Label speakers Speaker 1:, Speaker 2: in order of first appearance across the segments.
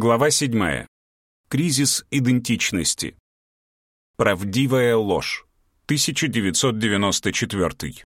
Speaker 1: Глава 7. Кризис идентичности. Правдивая ложь. 1994.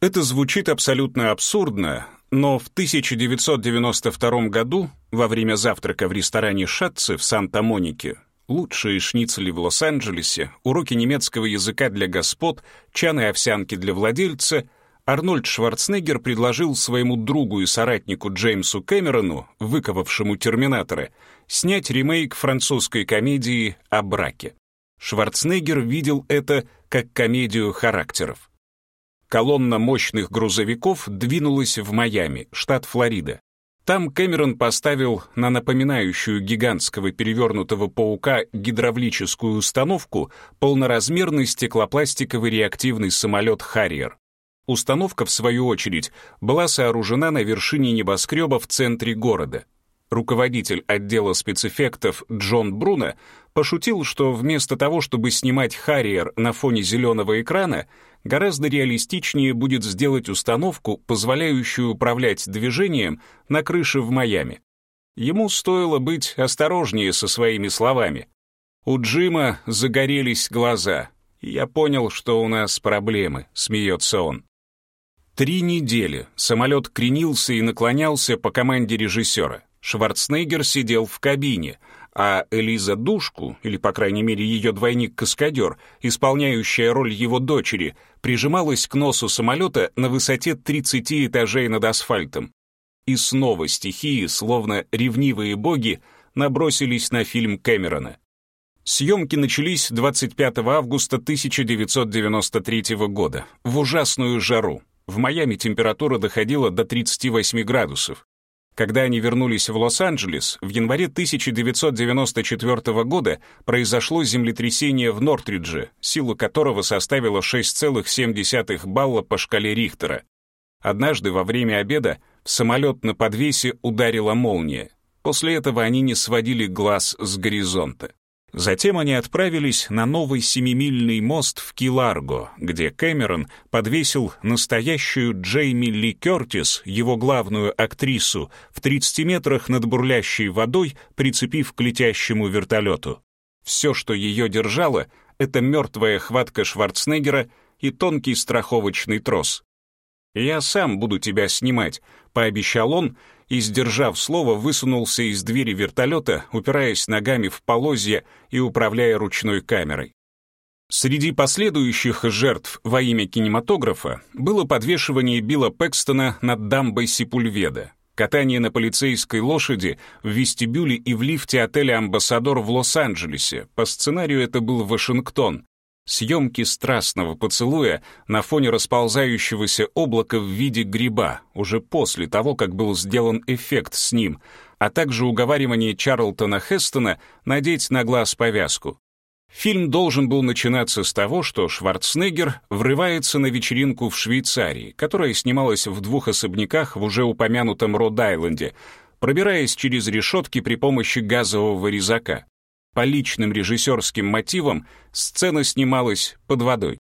Speaker 1: Это звучит абсолютно абсурдно, но в 1992 году, во время завтрака в ресторане «Шатцы» в Санта-Монике, лучшие шницели в Лос-Анджелесе, уроки немецкого языка для господ, чаны овсянки для владельца — Арнольд Шварценеггер предложил своему другу и соратнику Джеймсу Кэмерону, выковавшему «Терминатора», снять ремейк французской комедии о браке. Шварценеггер видел это как комедию характеров. Колонна мощных грузовиков двинулась в Майами, штат Флорида. Там Кэмерон поставил на напоминающую гигантского перевернутого паука гидравлическую установку полноразмерный стеклопластиковый реактивный самолет «Харриер». Установка, в свою очередь, была сооружена на вершине небоскреба в центре города. Руководитель отдела спецэффектов Джон Бруно пошутил, что вместо того, чтобы снимать «Харриер» на фоне зеленого экрана, гораздо реалистичнее будет сделать установку, позволяющую управлять движением на крыше в Майами. Ему стоило быть осторожнее со своими словами. У Джима загорелись глаза. «Я понял, что у нас проблемы», — смеется он. Три недели самолет кренился и наклонялся по команде режиссера. Шварценеггер сидел в кабине, а Элиза Душку, или, по крайней мере, ее двойник-каскадер, исполняющая роль его дочери, прижималась к носу самолета на высоте 30 этажей над асфальтом. И снова стихии, словно ревнивые боги, набросились на фильм Кэмерона. Съемки начались 25 августа 1993 года, в ужасную жару. В Майами температура доходила до 38 градусов. Когда они вернулись в Лос-Анджелес, в январе 1994 года произошло землетрясение в Нортридже, сила которого составила 6,7 балла по шкале Рихтера. Однажды во время обеда в самолет на подвесе ударила молния. После этого они не сводили глаз с горизонта. Затем они отправились на новый семимильный мост в Киларго, где Кэмерон подвесил настоящую Джейми Ли Кертис, его главную актрису, в 30 метрах над бурлящей водой, прицепив к летящему вертолету. Все, что ее держало, это мертвая хватка Шварценеггера и тонкий страховочный трос. «Я сам буду тебя снимать», — пообещал он, и, сдержав слово, высунулся из двери вертолета, упираясь ногами в полозья и управляя ручной камерой. Среди последующих жертв во имя кинематографа было подвешивание Билла Пэкстона над дамбой Сипульведа, катание на полицейской лошади в вестибюле и в лифте отеля «Амбассадор» в Лос-Анджелесе. По сценарию это был Вашингтон, Съемки страстного поцелуя на фоне расползающегося облака в виде гриба, уже после того, как был сделан эффект с ним, а также уговаривание Чарлтона Хестона надеть на глаз повязку. Фильм должен был начинаться с того, что Шварценеггер врывается на вечеринку в Швейцарии, которая снималась в двух особняках в уже упомянутом Род-Айленде, пробираясь через решетки при помощи газового резака. По личным режиссерским мотивам сцена снималась под водой.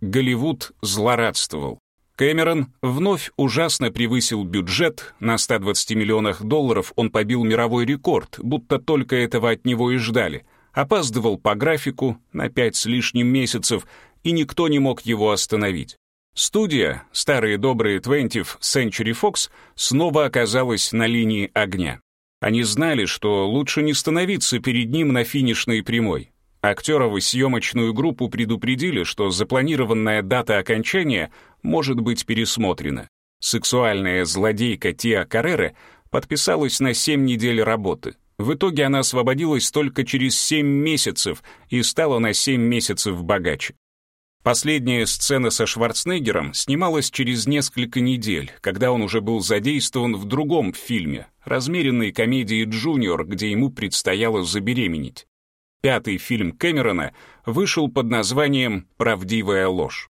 Speaker 1: Голливуд злорадствовал. Кэмерон вновь ужасно превысил бюджет, на 120 миллионах долларов он побил мировой рекорд, будто только этого от него и ждали. Опаздывал по графику на пять с лишним месяцев, и никто не мог его остановить. Студия, старые добрые 20th Century Fox, снова оказалась на линии огня. Они знали, что лучше не становиться перед ним на финишной прямой. Актеров и съемочную группу предупредили, что запланированная дата окончания может быть пересмотрена. Сексуальная злодейка Тиа Каррера подписалась на 7 недель работы. В итоге она освободилась только через 7 месяцев и стала на 7 месяцев богаче. Последняя сцена со Шварценеггером снималась через несколько недель, когда он уже был задействован в другом фильме, размеренной комедии «Джуниор», где ему предстояло забеременеть. Пятый фильм Кэмерона вышел под названием «Правдивая ложь».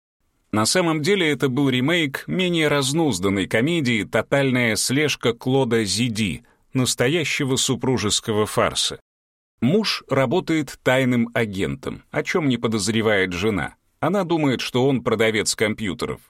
Speaker 1: На самом деле это был ремейк менее разнузданной комедии «Тотальная слежка Клода Зиди», настоящего супружеского фарса. Муж работает тайным агентом, о чем не подозревает жена. Она думает, что он продавец компьютеров.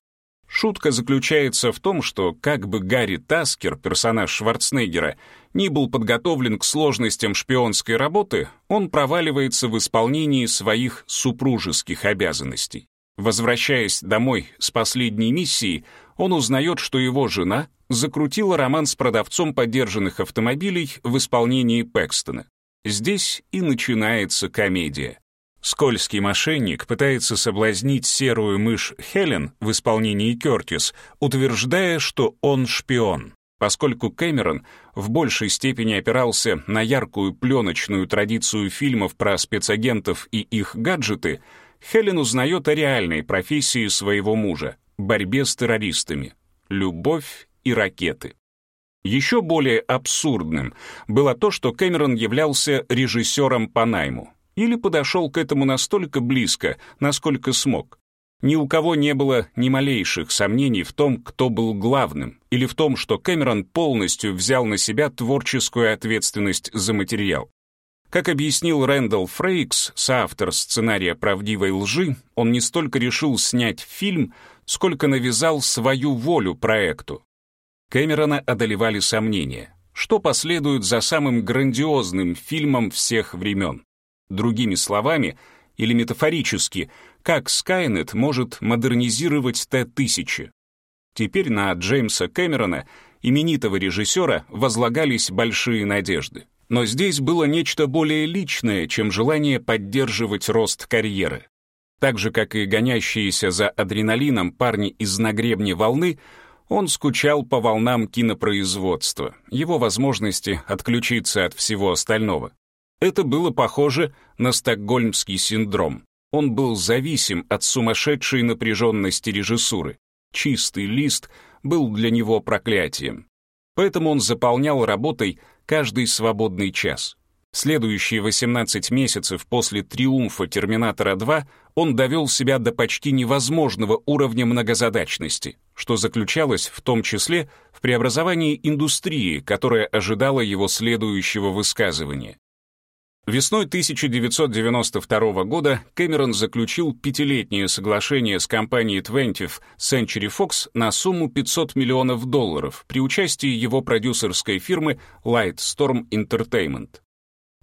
Speaker 1: Шутка заключается в том, что как бы Гарри Таскер, персонаж Шварценеггера, ни был подготовлен к сложностям шпионской работы, он проваливается в исполнении своих супружеских обязанностей. Возвращаясь домой с последней миссии, он узнает, что его жена закрутила роман с продавцом подержанных автомобилей в исполнении Пэкстона. Здесь и начинается комедия. Скользкий мошенник пытается соблазнить серую мышь Хелен в исполнении Кертис, утверждая, что он шпион. Поскольку Кэмерон в большей степени опирался на яркую пленочную традицию фильмов про спецагентов и их гаджеты, Хелен узнает о реальной профессии своего мужа — борьбе с террористами, любовь и ракеты. Еще более абсурдным было то, что Кэмерон являлся режиссером по найму или подошел к этому настолько близко, насколько смог. Ни у кого не было ни малейших сомнений в том, кто был главным, или в том, что Кэмерон полностью взял на себя творческую ответственность за материал. Как объяснил Рэндалл Фрейкс, соавтор сценария «Правдивой лжи», он не столько решил снять фильм, сколько навязал свою волю проекту. Кэмерона одолевали сомнения. Что последует за самым грандиозным фильмом всех времен? Другими словами, или метафорически, как Skynet может модернизировать Т-1000? Теперь на Джеймса Кэмерона, именитого режиссера, возлагались большие надежды. Но здесь было нечто более личное, чем желание поддерживать рост карьеры. Так же, как и гонящиеся за адреналином парни из нагребни волны, он скучал по волнам кинопроизводства, его возможности отключиться от всего остального. Это было похоже на стокгольмский синдром. Он был зависим от сумасшедшей напряженности режиссуры. Чистый лист был для него проклятием. Поэтому он заполнял работой каждый свободный час. Следующие 18 месяцев после триумфа «Терминатора 2» он довел себя до почти невозможного уровня многозадачности, что заключалось в том числе в преобразовании индустрии, которая ожидала его следующего высказывания. Весной 1992 года Кэмерон заключил пятилетнее соглашение с компанией 20th Century Fox на сумму 500 миллионов долларов при участии его продюсерской фирмы Lightstorm Entertainment.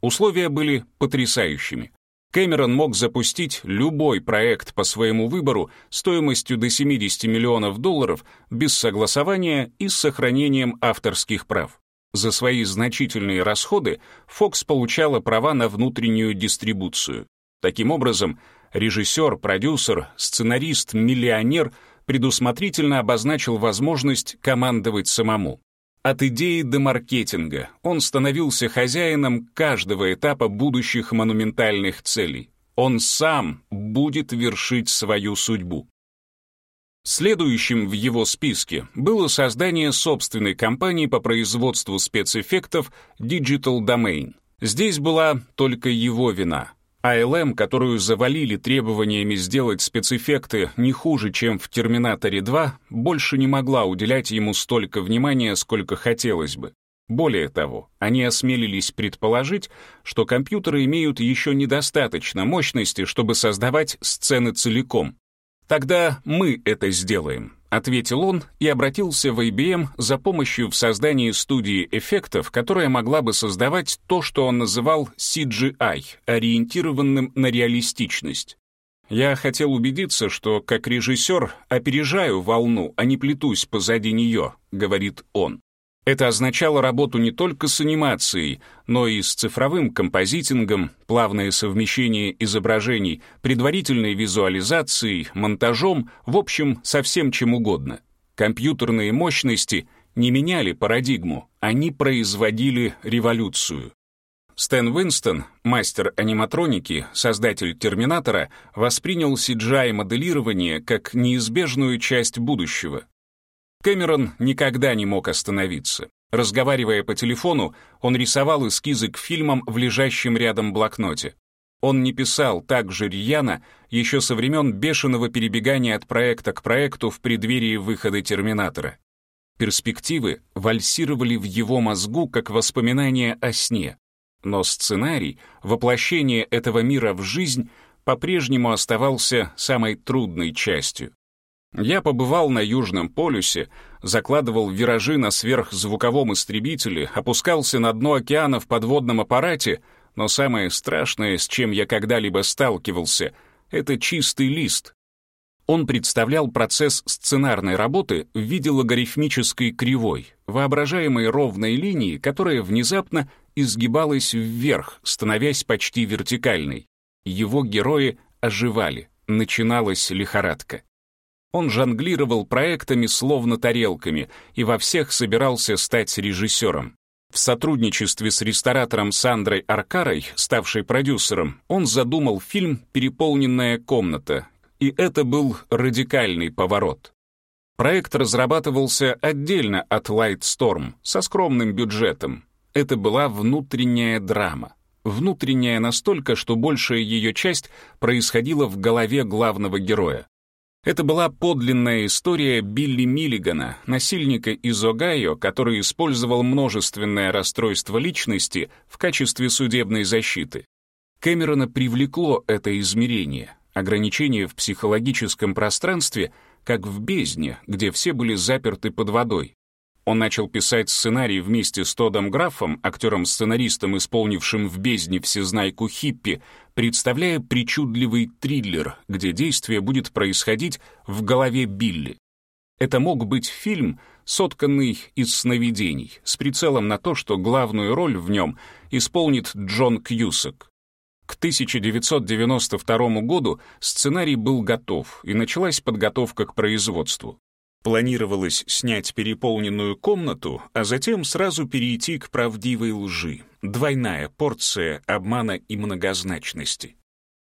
Speaker 1: Условия были потрясающими. Кэмерон мог запустить любой проект по своему выбору стоимостью до 70 миллионов долларов без согласования и с сохранением авторских прав. За свои значительные расходы Fox получала права на внутреннюю дистрибуцию. Таким образом, режиссер, продюсер, сценарист, миллионер предусмотрительно обозначил возможность командовать самому. От идеи до маркетинга он становился хозяином каждого этапа будущих монументальных целей. Он сам будет вершить свою судьбу. Следующим в его списке было создание собственной компании по производству спецэффектов Digital Domain. Здесь была только его вина. ALM, которую завалили требованиями сделать спецэффекты не хуже, чем в «Терминаторе 2», больше не могла уделять ему столько внимания, сколько хотелось бы. Более того, они осмелились предположить, что компьютеры имеют еще недостаточно мощности, чтобы создавать сцены целиком, «Тогда мы это сделаем», — ответил он и обратился в IBM за помощью в создании студии эффектов, которая могла бы создавать то, что он называл CGI, ориентированным на реалистичность. Я хотел убедиться, что как режиссер опережаю волну, а не плетусь позади нее, говорит он. Это означало работу не только с анимацией, но и с цифровым композитингом, плавное совмещение изображений, предварительной визуализацией, монтажом, в общем, со всем чем угодно. Компьютерные мощности не меняли парадигму, они производили революцию. Стэн Уинстон, мастер аниматроники, создатель «Терминатора», воспринял CGI-моделирование как неизбежную часть будущего. Кэмерон никогда не мог остановиться. Разговаривая по телефону, он рисовал эскизы к фильмам в лежащем рядом блокноте. Он не писал так же рьяно еще со времен бешеного перебегания от проекта к проекту в преддверии выхода «Терминатора». Перспективы вальсировали в его мозгу как воспоминания о сне. Но сценарий, воплощение этого мира в жизнь, по-прежнему оставался самой трудной частью. Я побывал на Южном полюсе, закладывал виражи на сверхзвуковом истребителе, опускался на дно океана в подводном аппарате, но самое страшное, с чем я когда-либо сталкивался, это чистый лист. Он представлял процесс сценарной работы в виде логарифмической кривой, воображаемой ровной линии, которая внезапно изгибалась вверх, становясь почти вертикальной. Его герои оживали, начиналась лихорадка. Он жонглировал проектами словно тарелками и во всех собирался стать режиссером. В сотрудничестве с ресторатором Сандрой Аркарой, ставшей продюсером, он задумал фильм «Переполненная комната», и это был радикальный поворот. Проект разрабатывался отдельно от Lightstorm, со скромным бюджетом. Это была внутренняя драма. Внутренняя настолько, что большая ее часть происходила в голове главного героя. Это была подлинная история Билли Миллигана, насильника из Огайо, который использовал множественное расстройство личности в качестве судебной защиты. Кэмерона привлекло это измерение, ограничение в психологическом пространстве, как в бездне, где все были заперты под водой. Он начал писать сценарий вместе с Тодом Графом, актером-сценаристом, исполнившим в «Бездне» всезнайку Хиппи, представляя причудливый триллер, где действие будет происходить в голове Билли. Это мог быть фильм, сотканный из сновидений, с прицелом на то, что главную роль в нем исполнит Джон Кьюсак. К 1992 году сценарий был готов, и началась подготовка к производству. Планировалось снять переполненную комнату, а затем сразу перейти к правдивой лжи. Двойная порция обмана и многозначности.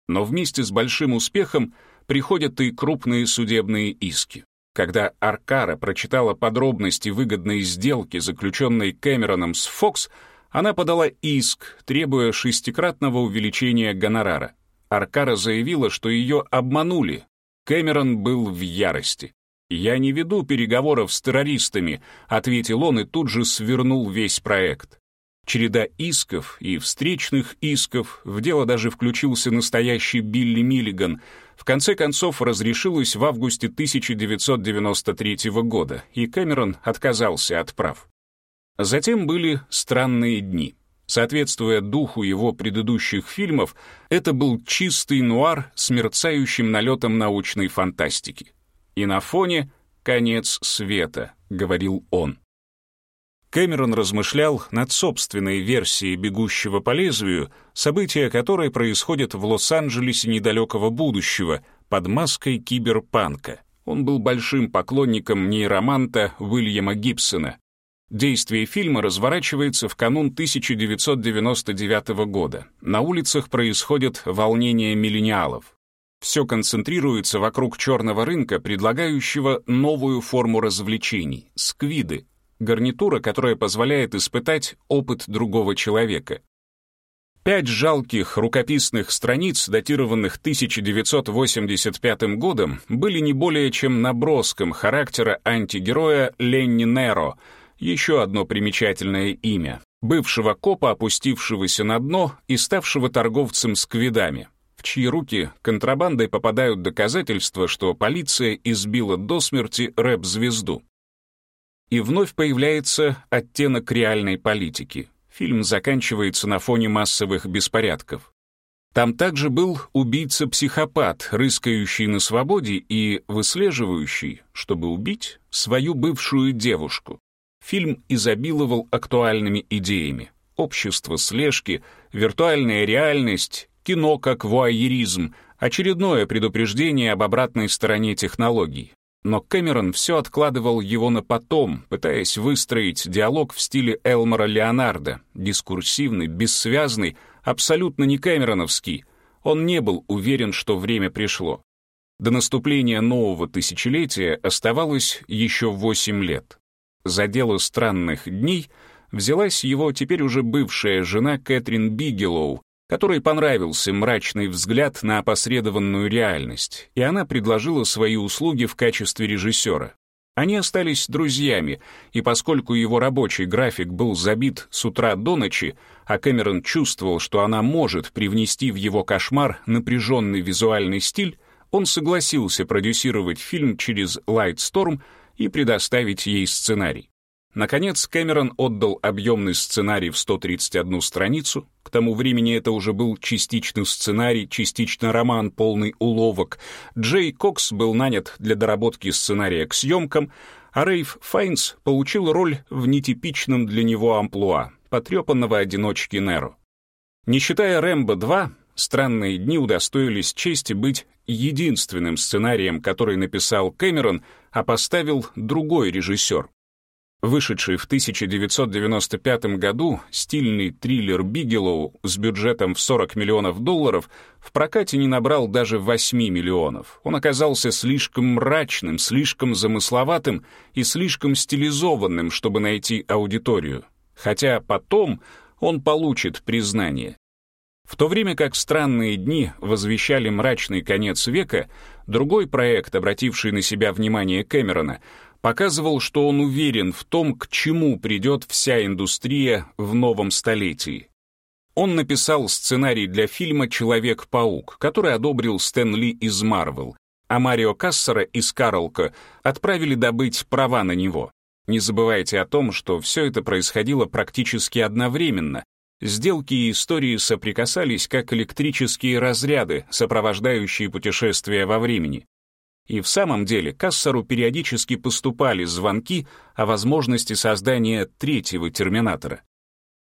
Speaker 1: Но вместе с большим успехом приходят и крупные судебные иски. Когда Аркара прочитала подробности выгодной сделки, заключенной Кэмероном с Фокс, она подала иск, требуя шестикратного увеличения гонорара. Аркара заявила, что ее обманули. Кэмерон был в ярости. «Я не веду переговоров с террористами», — ответил он и тут же свернул весь проект. Череда исков и встречных исков, в дело даже включился настоящий Билли Миллиган, в конце концов разрешилось в августе 1993 года, и Кэмерон отказался от прав. Затем были странные дни. Соответствуя духу его предыдущих фильмов, это был чистый нуар с мерцающим налетом научной фантастики и на фоне «конец света», — говорил он. Кэмерон размышлял над собственной версией «Бегущего по лезвию», события которой происходят в Лос-Анджелесе недалекого будущего под маской киберпанка. Он был большим поклонником нейроманта Уильяма Гибсона. Действие фильма разворачивается в канун 1999 года. На улицах происходят волнения миллениалов. Все концентрируется вокруг черного рынка, предлагающего новую форму развлечений — сквиды, гарнитура, которая позволяет испытать опыт другого человека. Пять жалких рукописных страниц, датированных 1985 годом, были не более чем наброском характера антигероя Ленни Неро, еще одно примечательное имя, бывшего копа, опустившегося на дно и ставшего торговцем сквидами в чьи руки контрабандой попадают доказательства, что полиция избила до смерти рэп-звезду. И вновь появляется оттенок реальной политики. Фильм заканчивается на фоне массовых беспорядков. Там также был убийца-психопат, рыскающий на свободе и выслеживающий, чтобы убить свою бывшую девушку. Фильм изобиловал актуальными идеями. Общество слежки, виртуальная реальность, Кино как вуайеризм, очередное предупреждение об обратной стороне технологий. Но Кэмерон все откладывал его на потом, пытаясь выстроить диалог в стиле Элмора Леонардо, дискурсивный, бессвязный, абсолютно не кэмероновский. Он не был уверен, что время пришло. До наступления нового тысячелетия оставалось еще восемь лет. За дело странных дней взялась его теперь уже бывшая жена Кэтрин Бигелоу, которой понравился мрачный взгляд на опосредованную реальность, и она предложила свои услуги в качестве режиссера. Они остались друзьями, и поскольку его рабочий график был забит с утра до ночи, а Кэмерон чувствовал, что она может привнести в его кошмар напряженный визуальный стиль, он согласился продюсировать фильм через Lightstorm и предоставить ей сценарий. Наконец, Кэмерон отдал объемный сценарий в 131 страницу. К тому времени это уже был частично сценарий, частично роман, полный уловок. Джей Кокс был нанят для доработки сценария к съемкам, а Рейв Файнс получил роль в нетипичном для него амплуа — потрепанного одиночки Неро. Не считая «Рэмбо 2», «Странные дни» удостоились чести быть единственным сценарием, который написал Кэмерон, а поставил другой режиссер. Вышедший в 1995 году стильный триллер «Бигелоу» с бюджетом в 40 миллионов долларов в прокате не набрал даже 8 миллионов. Он оказался слишком мрачным, слишком замысловатым и слишком стилизованным, чтобы найти аудиторию. Хотя потом он получит признание. В то время как «Странные дни» возвещали мрачный конец века, другой проект, обративший на себя внимание Кэмерона — показывал, что он уверен в том, к чему придет вся индустрия в новом столетии. Он написал сценарий для фильма «Человек-паук», который одобрил Стэн Ли из Марвел, а Марио Кассера из Карлка отправили добыть права на него. Не забывайте о том, что все это происходило практически одновременно. Сделки и истории соприкасались как электрические разряды, сопровождающие путешествия во времени. И в самом деле Кассару периодически поступали звонки о возможности создания третьего «Терминатора».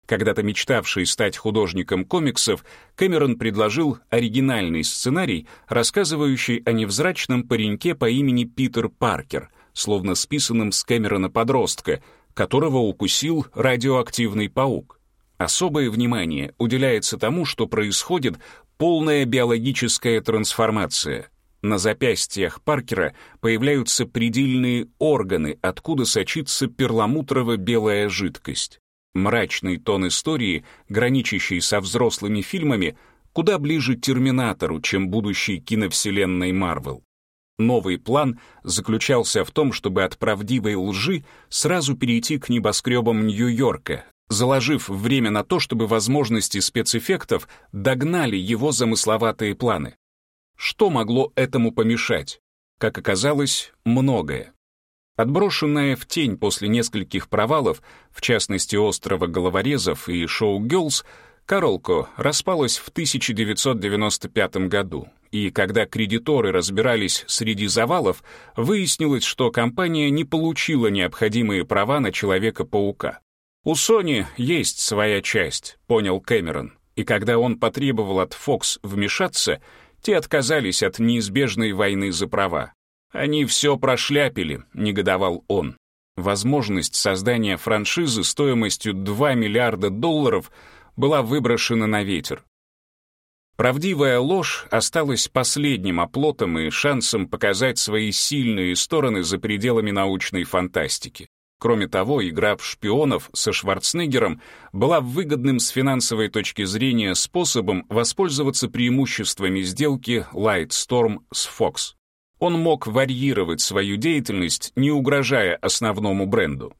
Speaker 1: Когда-то мечтавший стать художником комиксов, Кэмерон предложил оригинальный сценарий, рассказывающий о невзрачном пареньке по имени Питер Паркер, словно списанном с Кэмерона-подростка, которого укусил радиоактивный паук. Особое внимание уделяется тому, что происходит полная биологическая трансформация. На запястьях Паркера появляются предельные органы, откуда сочится перламутрово-белая жидкость. Мрачный тон истории, граничащий со взрослыми фильмами, куда ближе Терминатору, чем будущей киновселенной Марвел. Новый план заключался в том, чтобы от правдивой лжи сразу перейти к небоскребам Нью-Йорка, заложив время на то, чтобы возможности спецэффектов догнали его замысловатые планы. Что могло этому помешать? Как оказалось, многое. Отброшенная в тень после нескольких провалов, в частности острова головорезов и шоу «Гёрлз», Королко распалась в 1995 году, и когда кредиторы разбирались среди завалов, выяснилось, что компания не получила необходимые права на Человека-паука. «У Sony есть своя часть», — понял Кэмерон, и когда он потребовал от Fox вмешаться — те отказались от неизбежной войны за права. «Они все прошляпили», — негодовал он. Возможность создания франшизы стоимостью 2 миллиарда долларов была выброшена на ветер. Правдивая ложь осталась последним оплотом и шансом показать свои сильные стороны за пределами научной фантастики. Кроме того, игра в шпионов со Шварценеггером была выгодным с финансовой точки зрения способом воспользоваться преимуществами сделки Lightstorm с Fox. Он мог варьировать свою деятельность, не угрожая основному бренду.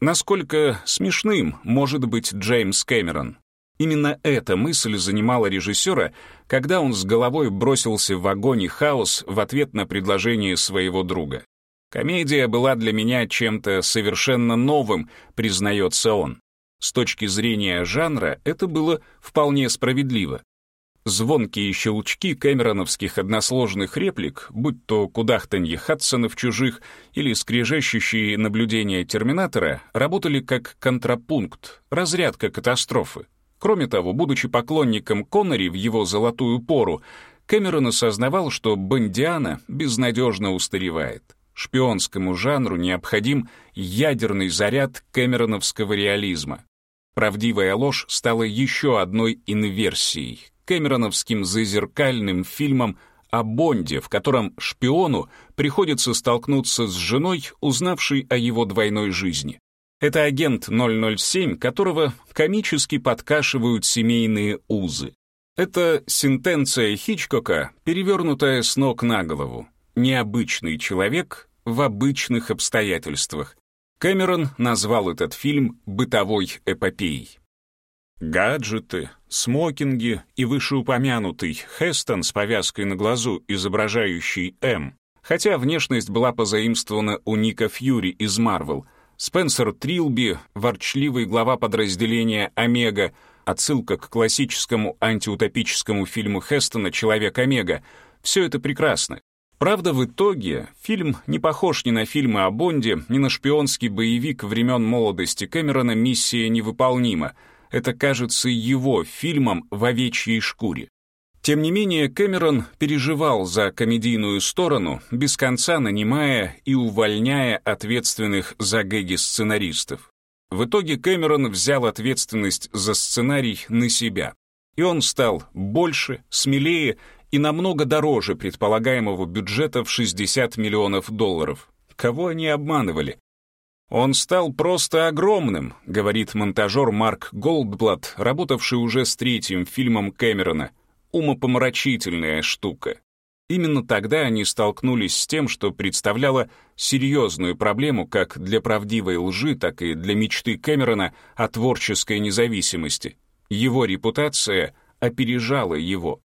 Speaker 1: Насколько смешным может быть Джеймс Кэмерон? Именно эта мысль занимала режиссера, когда он с головой бросился в огонь и хаос в ответ на предложение своего друга. Комедия была для меня чем-то совершенно новым, признается он. С точки зрения жанра это было вполне справедливо. Звонкие щелчки кэмероновских односложных реплик, будь то кудахтанье Хадсона в чужих или скрежещущие наблюдения Терминатора, работали как контрапункт, разрядка катастрофы. Кроме того, будучи поклонником Коннери в его золотую пору, Кэмерон осознавал, что Бондиана безнадежно устаревает. Шпионскому жанру необходим ядерный заряд кэмероновского реализма. «Правдивая ложь» стала еще одной инверсией, кэмероновским зазеркальным фильмом о Бонде, в котором шпиону приходится столкнуться с женой, узнавшей о его двойной жизни. Это агент 007, которого комически подкашивают семейные узы. Это сентенция Хичкока, перевернутая с ног на голову необычный человек в обычных обстоятельствах. Кэмерон назвал этот фильм «бытовой эпопеей». Гаджеты, смокинги и вышеупомянутый Хестон с повязкой на глазу, изображающий М. Хотя внешность была позаимствована у Ника Фьюри из Марвел. Спенсер Трилби, ворчливый глава подразделения «Омега», отсылка к классическому антиутопическому фильму Хестона «Человек-Омега», все это прекрасно. Правда, в итоге фильм не похож ни на фильмы о Бонде, ни на шпионский боевик времен молодости Кэмерона «Миссия невыполнима», это кажется его фильмом в овечьей шкуре. Тем не менее, Кэмерон переживал за комедийную сторону, без конца нанимая и увольняя ответственных за гэги сценаристов. В итоге Кэмерон взял ответственность за сценарий на себя. И он стал больше, смелее и намного дороже предполагаемого бюджета в 60 миллионов долларов. Кого они обманывали? «Он стал просто огромным», — говорит монтажер Марк Голдблат, работавший уже с третьим фильмом Кэмерона. «Умопомрачительная штука». Именно тогда они столкнулись с тем, что представляло серьезную проблему как для правдивой лжи, так и для мечты Кэмерона о творческой независимости. Его репутация опережала его.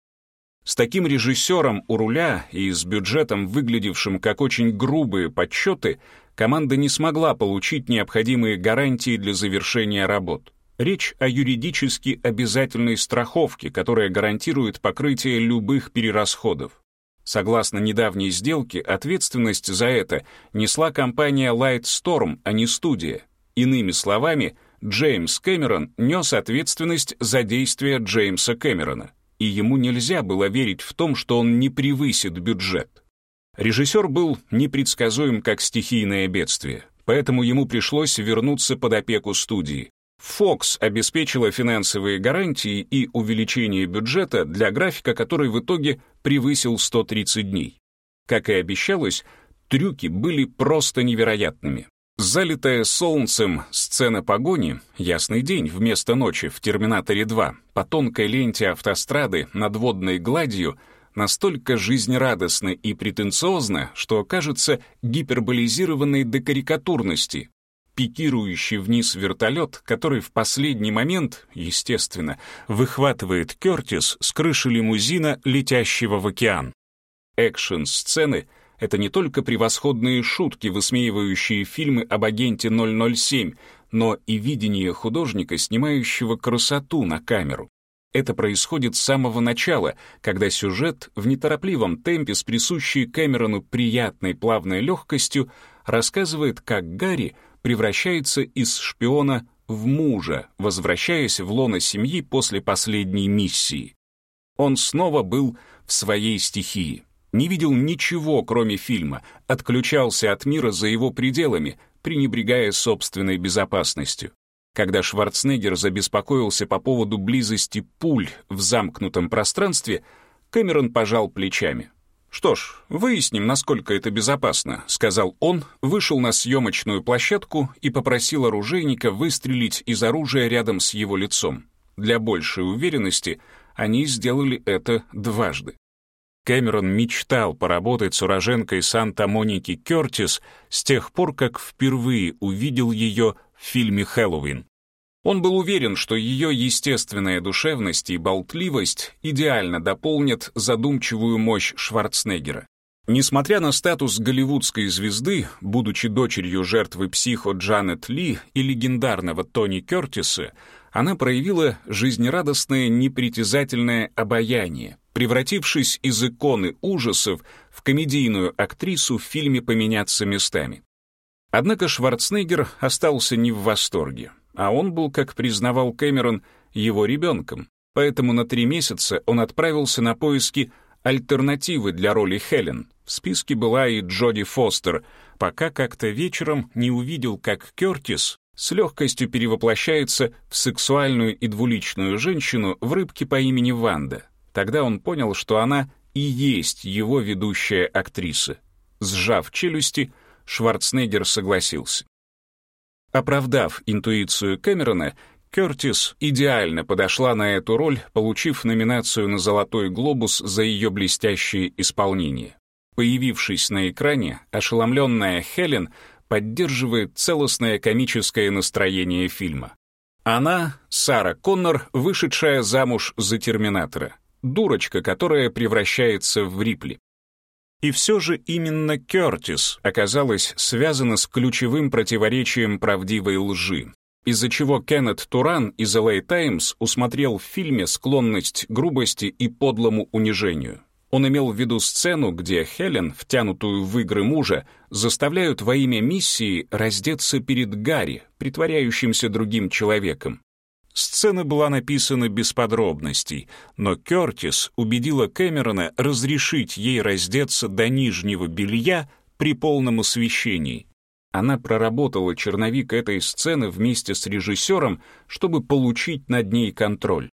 Speaker 1: С таким режиссером у руля и с бюджетом, выглядевшим как очень грубые подсчеты, команда не смогла получить необходимые гарантии для завершения работ. Речь о юридически обязательной страховке, которая гарантирует покрытие любых перерасходов. Согласно недавней сделке, ответственность за это несла компания Lightstorm, а не студия. Иными словами, Джеймс Кэмерон нес ответственность за действия Джеймса Кэмерона, и ему нельзя было верить в том, что он не превысит бюджет. Режиссер был непредсказуем как стихийное бедствие, поэтому ему пришлось вернуться под опеку студии. Fox обеспечила финансовые гарантии и увеличение бюджета для графика, который в итоге превысил 130 дней. Как и обещалось, трюки были просто невероятными. Залитая солнцем сцена погони, ясный день вместо ночи в «Терминаторе 2», по тонкой ленте автострады над водной гладью — настолько жизнерадостно и претенциозно, что кажется гиперболизированной до карикатурности. Пикирующий вниз вертолет, который в последний момент, естественно, выхватывает Кертис с крыши лимузина, летящего в океан. Экшн-сцены — это не только превосходные шутки, высмеивающие фильмы об агенте 007, но и видение художника, снимающего красоту на камеру. Это происходит с самого начала, когда сюжет в неторопливом темпе с присущей Кэмерону приятной плавной легкостью рассказывает, как Гарри превращается из шпиона в мужа, возвращаясь в лоно семьи после последней миссии. Он снова был в своей стихии, не видел ничего, кроме фильма, отключался от мира за его пределами, пренебрегая собственной безопасностью. Когда Шварценеггер забеспокоился по поводу близости пуль в замкнутом пространстве, Кэмерон пожал плечами. «Что ж, выясним, насколько это безопасно», — сказал он, вышел на съемочную площадку и попросил оружейника выстрелить из оружия рядом с его лицом. Для большей уверенности они сделали это дважды. Кэмерон мечтал поработать с уроженкой Санта-Моники Кертис с тех пор, как впервые увидел ее в фильме «Хэллоуин». Он был уверен, что ее естественная душевность и болтливость идеально дополнят задумчивую мощь Шварценеггера. Несмотря на статус голливудской звезды, будучи дочерью жертвы психо Джанет Ли и легендарного Тони Кертиса, она проявила жизнерадостное непритязательное обаяние, превратившись из иконы ужасов в комедийную актрису в фильме «Поменяться местами». Однако Шварценеггер остался не в восторге, а он был, как признавал Кэмерон, его ребенком, поэтому на три месяца он отправился на поиски альтернативы для роли Хелен. В списке была и Джоди Фостер, пока как-то вечером не увидел, как Кертис с легкостью перевоплощается в сексуальную и двуличную женщину в рыбке по имени Ванда. Тогда он понял, что она и есть его ведущая актриса. Сжав челюсти, Шварценеггер согласился. Оправдав интуицию Кэмерона, Кертис идеально подошла на эту роль, получив номинацию на «Золотой глобус» за ее блестящее исполнение. Появившись на экране, ошеломленная Хелен поддерживает целостное комическое настроение фильма. Она — Сара Коннор, вышедшая замуж за Терминатора. Дурочка, которая превращается в Рипли. И все же именно Кертис оказалась связана с ключевым противоречием правдивой лжи, из-за чего Кеннет Туран из LA Times усмотрел в фильме склонность к грубости и подлому унижению. Он имел в виду сцену, где Хелен, втянутую в игры мужа, заставляют во имя миссии раздеться перед Гарри, притворяющимся другим человеком. Сцена была написана без подробностей, но Кертис убедила Кэмерона разрешить ей раздеться до нижнего белья при полном освещении. Она проработала черновик этой сцены вместе с режиссером, чтобы получить над ней контроль.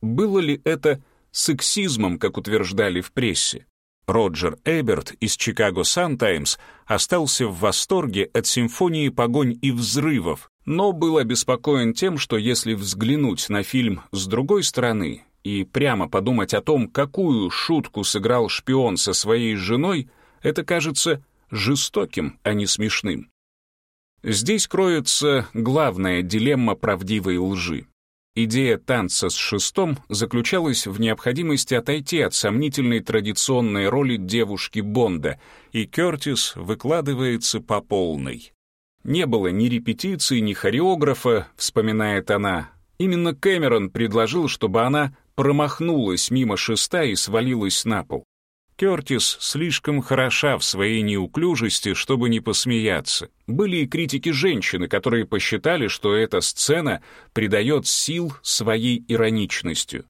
Speaker 1: Было ли это сексизмом, как утверждали в прессе? Роджер Эберт из Chicago Sun-Times остался в восторге от симфонии погонь и взрывов, но был обеспокоен тем, что если взглянуть на фильм с другой стороны и прямо подумать о том, какую шутку сыграл шпион со своей женой, это кажется жестоким, а не смешным. Здесь кроется главная дилемма правдивой лжи. Идея танца с шестом заключалась в необходимости отойти от сомнительной традиционной роли девушки Бонда, и Кертис выкладывается по полной. Не было ни репетиции, ни хореографа, вспоминает она. Именно Кэмерон предложил, чтобы она промахнулась мимо шеста и свалилась на пол. Кертис слишком хороша в своей неуклюжести, чтобы не посмеяться. Были и критики женщины, которые посчитали, что эта сцена придает сил своей ироничностью.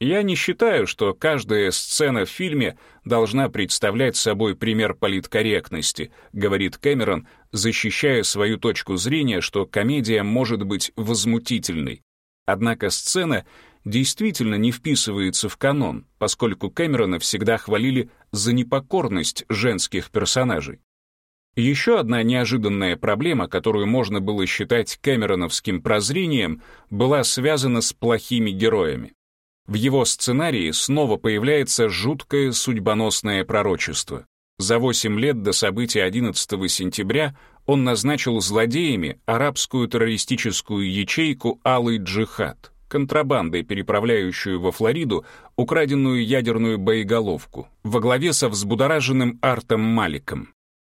Speaker 1: Я не считаю, что каждая сцена в фильме должна представлять собой пример политкорректности, говорит Кэмерон, защищая свою точку зрения, что комедия может быть возмутительной. Однако сцена действительно не вписывается в канон, поскольку Кэмерона всегда хвалили за непокорность женских персонажей. Еще одна неожиданная проблема, которую можно было считать кэмероновским прозрением, была связана с плохими героями. В его сценарии снова появляется жуткое судьбоносное пророчество. За 8 лет до событий 11 сентября он назначил злодеями арабскую террористическую ячейку «Алый джихад», контрабандой, переправляющую во Флориду украденную ядерную боеголовку, во главе со взбудораженным Артом Маликом.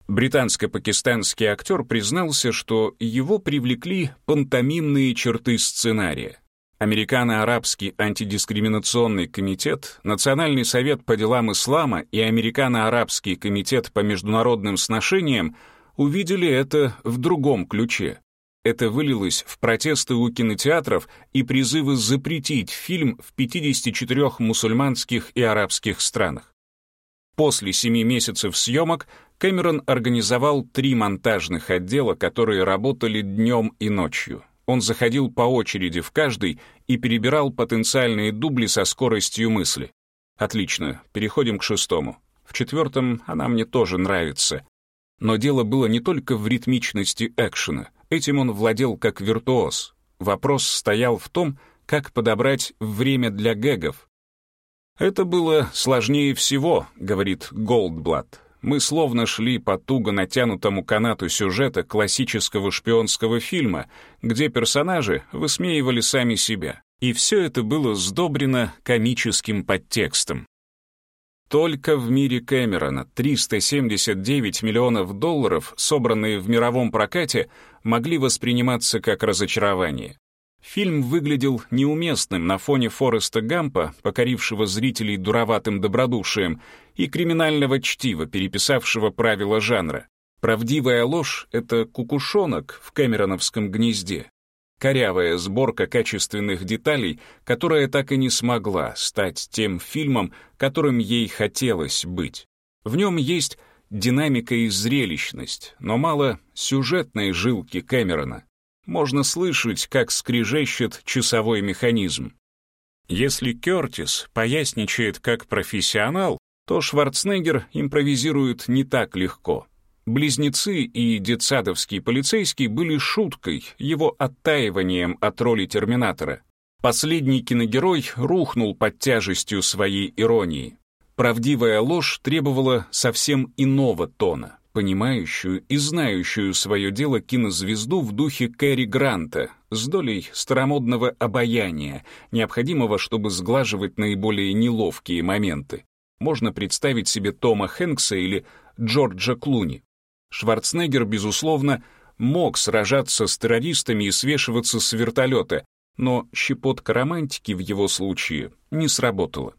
Speaker 1: Британско-пакистанский актер признался, что его привлекли пантомимные черты сценария. Американо-Арабский антидискриминационный комитет, Национальный совет по делам ислама и Американо-Арабский комитет по международным сношениям увидели это в другом ключе. Это вылилось в протесты у кинотеатров и призывы запретить фильм в 54 мусульманских и арабских странах. После семи месяцев съемок Кэмерон организовал три монтажных отдела, которые работали днем и ночью. Он заходил по очереди в каждый и перебирал потенциальные дубли со скоростью мысли. Отлично, переходим к шестому. В четвертом она мне тоже нравится. Но дело было не только в ритмичности экшена. Этим он владел как виртуоз. Вопрос стоял в том, как подобрать время для гэгов. «Это было сложнее всего», — говорит Голдблат мы словно шли по туго натянутому канату сюжета классического шпионского фильма, где персонажи высмеивали сами себя. И все это было сдобрено комическим подтекстом. Только в мире Кэмерона 379 миллионов долларов, собранные в мировом прокате, могли восприниматься как разочарование. Фильм выглядел неуместным на фоне Фореста Гампа, покорившего зрителей дуроватым добродушием, и криминального чтива, переписавшего правила жанра. Правдивая ложь — это кукушонок в Кэмероновском гнезде. Корявая сборка качественных деталей, которая так и не смогла стать тем фильмом, которым ей хотелось быть. В нем есть динамика и зрелищность, но мало сюжетной жилки Кэмерона можно слышать, как скрежещет часовой механизм. Если Кертис поясничает как профессионал, то Шварценеггер импровизирует не так легко. Близнецы и детсадовский полицейский были шуткой, его оттаиванием от роли Терминатора. Последний киногерой рухнул под тяжестью своей иронии. Правдивая ложь требовала совсем иного тона, понимающую и знающую свое дело кинозвезду в духе Кэрри Гранта с долей старомодного обаяния, необходимого, чтобы сглаживать наиболее неловкие моменты. Можно представить себе Тома Хэнкса или Джорджа Клуни. Шварценеггер, безусловно, мог сражаться с террористами и свешиваться с вертолета, но щепотка романтики в его случае не сработала.